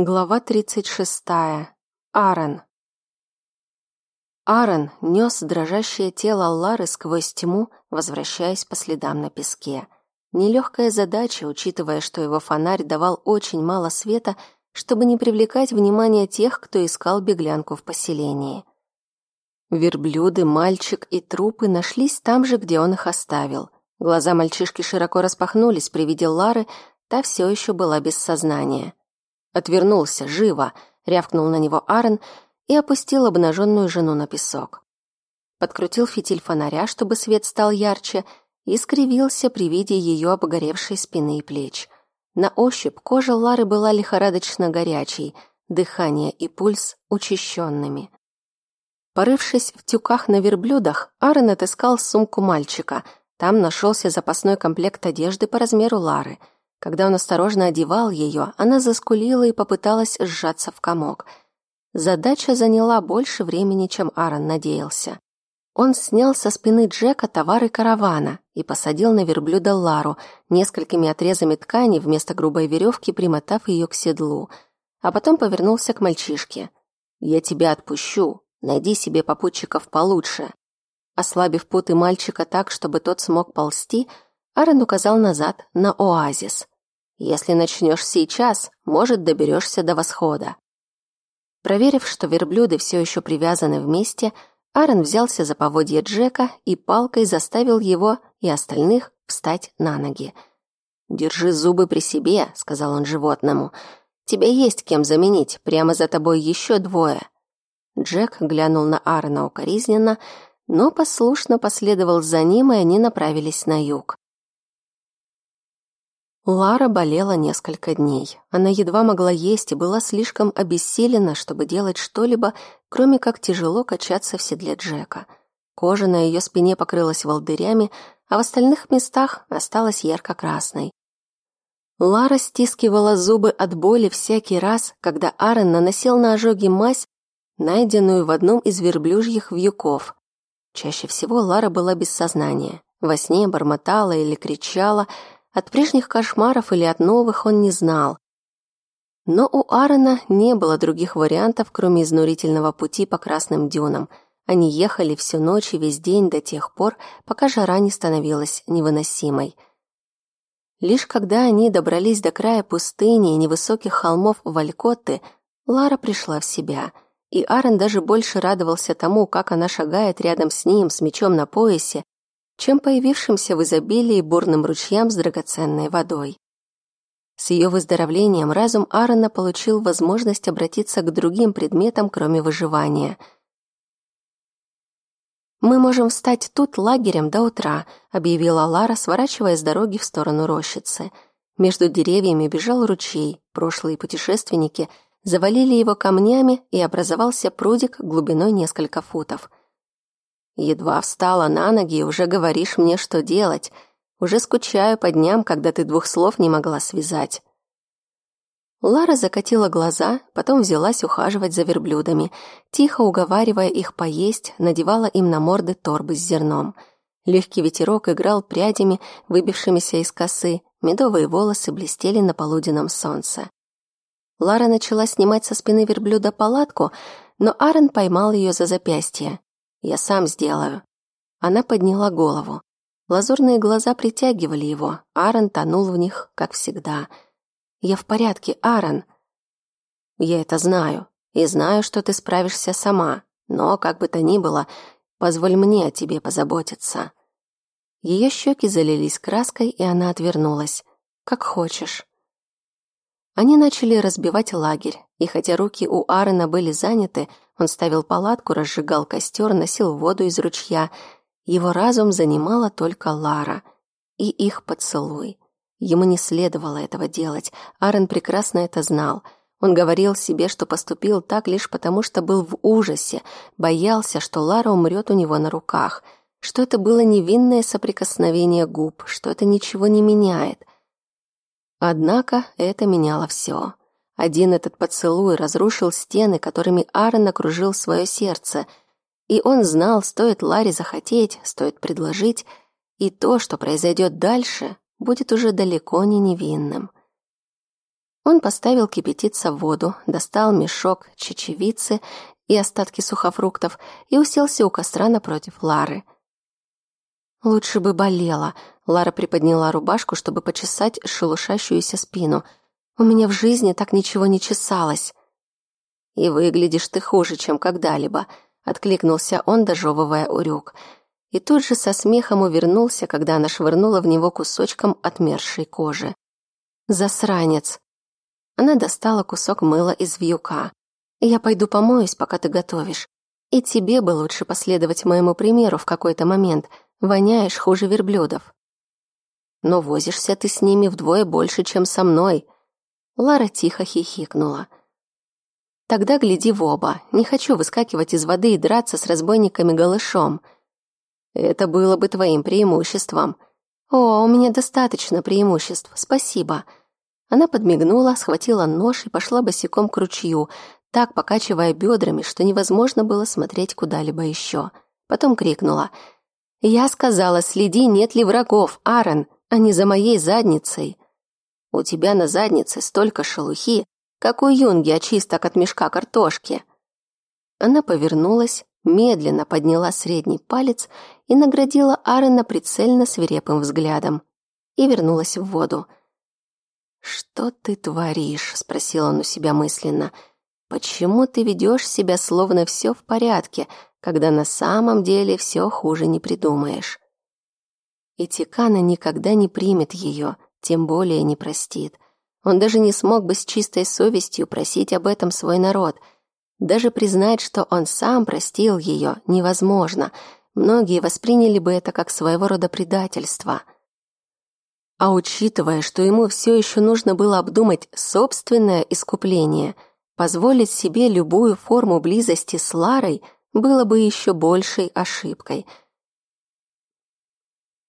Глава 36. Аарон. Аарон нес дрожащее тело Лары сквозь тьму, возвращаясь по следам на песке. Нелегкая задача, учитывая, что его фонарь давал очень мало света, чтобы не привлекать внимание тех, кто искал беглянку в поселении. Верблюды, мальчик и трупы нашлись там же, где он их оставил. Глаза мальчишки широко распахнулись при виде Лары, та все еще была без сознания. Отвернулся, живо, рявкнул на него Аарон и опустил обнаженную жену на песок. Подкрутил фитиль фонаря, чтобы свет стал ярче, и скривился при виде ее обгоревшей спины и плеч. На ощупь кожа Лары была лихорадочно горячей, дыхание и пульс учащенными. Порывшись в тюках на верблюдах, Аарон отыскал сумку мальчика. Там нашелся запасной комплект одежды по размеру Лары — когда он осторожно одевал ее, она заскулила и попыталась сжаться в комок. Задача заняла больше времени, чем Аарон надеялся. Он снял со спины Джека товары каравана и посадил на верблюда Лару, несколькими отрезами ткани вместо грубой веревки примотав ее к седлу, а потом повернулся к мальчишке. «Я тебя отпущу. Найди себе попутчиков получше». Ослабив путы мальчика так, чтобы тот смог ползти, Аарон указал назад на оазис. «Если начнешь сейчас, может, доберешься до восхода». Проверив, что верблюды все еще привязаны вместе, Аарон взялся за поводья Джека и палкой заставил его и остальных встать на ноги. «Держи зубы при себе», — сказал он животному. «Тебе есть кем заменить, прямо за тобой еще двое». Джек глянул на Аарона укоризненно, но послушно последовал за ним, и они направились на юг. Лара болела несколько дней. Она едва могла есть и была слишком обессилена, чтобы делать что-либо, кроме как тяжело качаться в седле Джека. Кожа на ее спине покрылась волдырями, а в остальных местах осталась ярко-красной. Лара стискивала зубы от боли всякий раз, когда Аарон наносил на ожоги мазь, найденную в одном из верблюжьих вьюков. Чаще всего Лара была без сознания. Во сне бормотала или кричала – от прежних кошмаров или от новых он не знал. Но у Аарона не было других вариантов, кроме изнурительного пути по красным дюнам. Они ехали всю ночь и весь день до тех пор, пока жара не становилась невыносимой. Лишь когда они добрались до края пустыни и невысоких холмов Валькотты, Лара пришла в себя, и Аарон даже больше радовался тому, как она шагает рядом с ним с мечом на поясе, чем появившимся в изобилии бурным ручьям с драгоценной водой. С ее выздоровлением разум Аарона получил возможность обратиться к другим предметам, кроме выживания. «Мы можем встать тут лагерем до утра», — объявила Лара, сворачивая с дороги в сторону рощицы. Между деревьями бежал ручей. Прошлые путешественники завалили его камнями, и образовался прудик глубиной несколько футов — Едва встала на ноги и уже говоришь мне, что делать. Уже скучаю по дням, когда ты двух слов не могла связать. Лара закатила глаза, потом взялась ухаживать за верблюдами, тихо уговаривая их поесть, надевала им на морды торбы с зерном. Легкий ветерок играл прядями, выбившимися из косы, медовые волосы блестели на полуденном солнце. Лара начала снимать со спины верблюда палатку, но Аарон поймал ее за запястье. Я сам сделаю». Она подняла голову. Лазурные глаза притягивали его. Аарон тонул в них, как всегда. «Я в порядке, Аарон». «Я это знаю. И знаю, что ты справишься сама. Но, как бы то ни было, позволь мне о тебе позаботиться». Ее щеки залились краской, и она отвернулась. «Как хочешь». Они начали разбивать лагерь, и хотя руки у Аарона были заняты, он ставил палатку, разжигал костер, носил воду из ручья. Его разум занимала только Лара и их поцелуй. Ему не следовало этого делать. Аарон прекрасно это знал. Он говорил себе, что поступил так лишь потому, что был в ужасе, боялся, что Лара умрет у него на руках, что это было невинное соприкосновение губ, что это ничего не меняет. Однако это меняло все. Один этот поцелуй разрушил стены, которыми Аарон окружил свое сердце, и он знал, стоит Ларе захотеть, стоит предложить, и то, что произойдет дальше, будет уже далеко не невинным. Он поставил кипятиться в воду, достал мешок чечевицы и остатки сухофруктов и уселся у костра напротив Лары. «Лучше бы болела», — Лара приподняла рубашку, чтобы почесать шелушащуюся спину. «У меня в жизни так ничего не чесалось». «И выглядишь ты хуже, чем когда-либо», — откликнулся он, дожевывая урюк. И тут же со смехом увернулся, когда она швырнула в него кусочком отмершей кожи. «Засранец!» Она достала кусок мыла из вьюка. «Я пойду помоюсь, пока ты готовишь. И тебе бы лучше последовать моему примеру в какой-то момент. Воняешь хуже верблюдов». «Но возишься ты с ними вдвое больше, чем со мной». Лара тихо хихикнула. «Тогда гляди в оба. Не хочу выскакивать из воды и драться с разбойниками голышом». «Это было бы твоим преимуществом». «О, у меня достаточно преимуществ, спасибо». Она подмигнула, схватила нож и пошла босиком к ручью, так покачивая бедрами, что невозможно было смотреть куда-либо еще. Потом крикнула. «Я сказала, следи, нет ли врагов, Аарон, а не за моей задницей. У тебя на заднице столько шелухи, как у юнги очисток от мешка картошки». Она повернулась, медленно подняла средний палец и наградила Аарона прицельно свирепым взглядом и вернулась в воду. «Что ты творишь?» — спросил он у себя мысленно. «Почему ты ведешь себя, словно все в порядке, когда на самом деле все хуже не придумаешь?» И Тикана никогда не примет ее, тем более не простит. Он даже не смог бы с чистой совестью просить об этом свой народ. Даже признать, что он сам простил ее, невозможно. Многие восприняли бы это как своего рода предательство — а учитывая, что ему все еще нужно было обдумать собственное искупление, позволить себе любую форму близости с Ларой было бы еще большей ошибкой.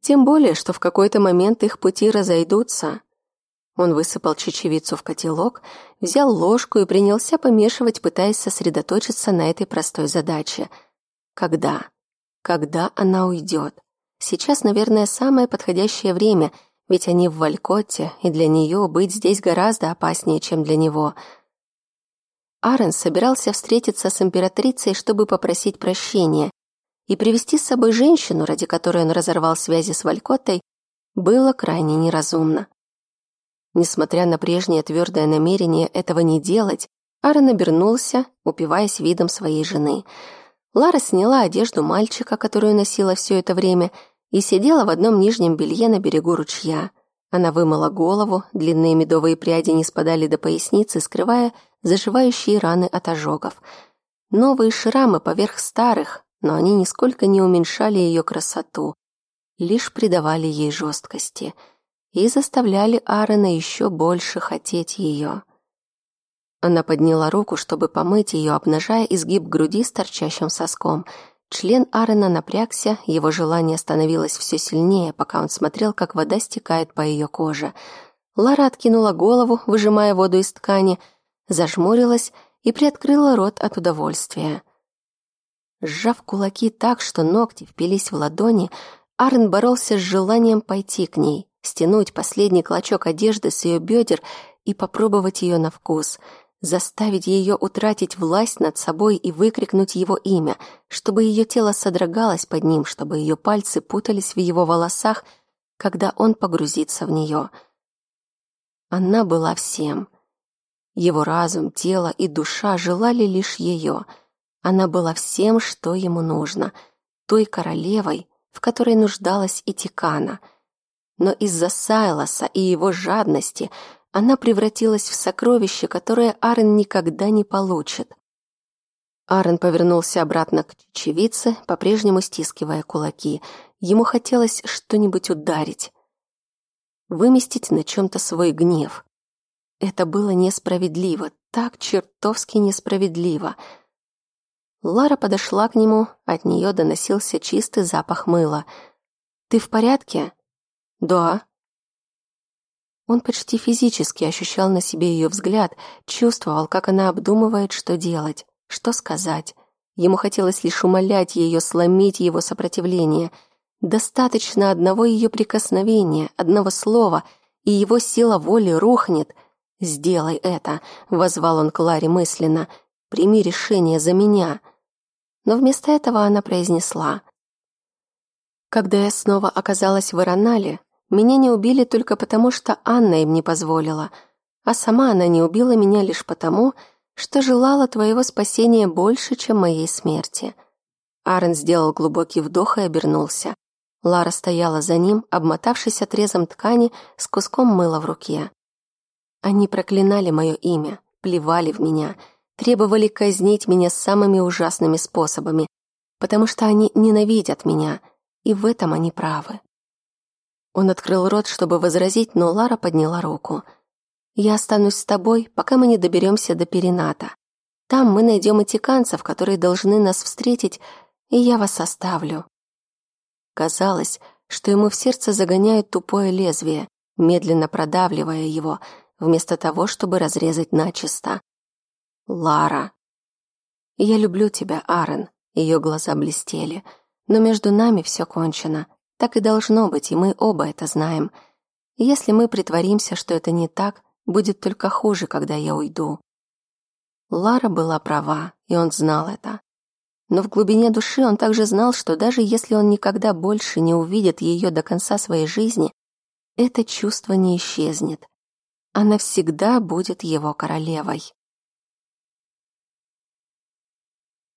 Тем более, что в какой-то момент их пути разойдутся. Он высыпал чечевицу в котелок, взял ложку и принялся помешивать, пытаясь сосредоточиться на этой простой задаче. Когда? Когда она уйдет? Сейчас, наверное, самое подходящее время — ведь они в Валькотте, и для нее быть здесь гораздо опаснее, чем для него. Арен собирался встретиться с императрицей, чтобы попросить прощения, и привести с собой женщину, ради которой он разорвал связи с Валькоттой, было крайне неразумно. Несмотря на прежнее твердое намерение этого не делать, Аарон обернулся, упиваясь видом своей жены. Лара сняла одежду мальчика, которую носила все это время, и сидела в одном нижнем белье на берегу ручья. Она вымыла голову, длинные медовые пряди не спадали до поясницы, скрывая заживающие раны от ожогов. Новые шрамы поверх старых, но они нисколько не уменьшали ее красоту, лишь придавали ей жесткости и заставляли Аарона еще больше хотеть ее. Она подняла руку, чтобы помыть ее, обнажая изгиб груди с торчащим соском — Член Аарона напрягся, его желание становилось все сильнее, пока он смотрел, как вода стекает по ее коже. Лара откинула голову, выжимая воду из ткани, зажмурилась и приоткрыла рот от удовольствия. Сжав кулаки так, что ногти впились в ладони, Арн боролся с желанием пойти к ней, стянуть последний клочок одежды с ее бедер и попробовать ее на вкус — заставить ее утратить власть над собой и выкрикнуть его имя, чтобы ее тело содрогалось под ним, чтобы ее пальцы путались в его волосах, когда он погрузится в нее. Она была всем. Его разум, тело и душа желали лишь ее. Она была всем, что ему нужно, той королевой, в которой нуждалась и Тикана. Но из-за Сайлоса и его жадности — она превратилась в сокровище, которое Арен никогда не получит. Арен повернулся обратно к чечевице, по-прежнему стискивая кулаки. Ему хотелось что-нибудь ударить. Выместить на чем-то свой гнев. Это было несправедливо, так чертовски несправедливо. Лара подошла к нему, от нее доносился чистый запах мыла. «Ты в порядке?» «Да», он почти физически ощущал на себе ее взгляд, чувствовал, как она обдумывает, что делать, что сказать. Ему хотелось лишь умолять ее, сломить его сопротивление. Достаточно одного ее прикосновения, одного слова, и его сила воли рухнет, «Сделай это!» — возвал он Кларе мысленно. «Прими решение за меня!» Но вместо этого она произнесла. «Когда я снова оказалась в Иронале, меня не убили только потому, что Анна им не позволила, а сама она не убила меня лишь потому, что желала твоего спасения больше, чем моей смерти». Аарон сделал глубокий вдох и обернулся. Лара стояла за ним, обмотавшись отрезом ткани с куском мыла в руке. Они проклинали мое имя, плевали в меня, требовали казнить меня самыми ужасными способами, потому что они ненавидят меня, и в этом они правы. Он открыл рот, чтобы возразить, но Лара подняла руку. «Я останусь с тобой, пока мы не доберемся до Перината. Там мы найдем этиканцев, которые должны нас встретить, и я вас оставлю. Казалось, что ему в сердце загоняют тупое лезвие, медленно продавливая его, вместо того, чтобы разрезать начисто. Лара. Я люблю тебя, Аарон. Ее глаза блестели. Но между нами все кончено. Так и должно быть, и мы оба это знаем. если мы притворимся, что это не так, будет только хуже, когда я уйду. Лара была права, и он знал это. Но в глубине души он также знал, что даже если он никогда больше не увидит ее до конца своей жизни, это чувство не исчезнет. Она всегда будет его королевой.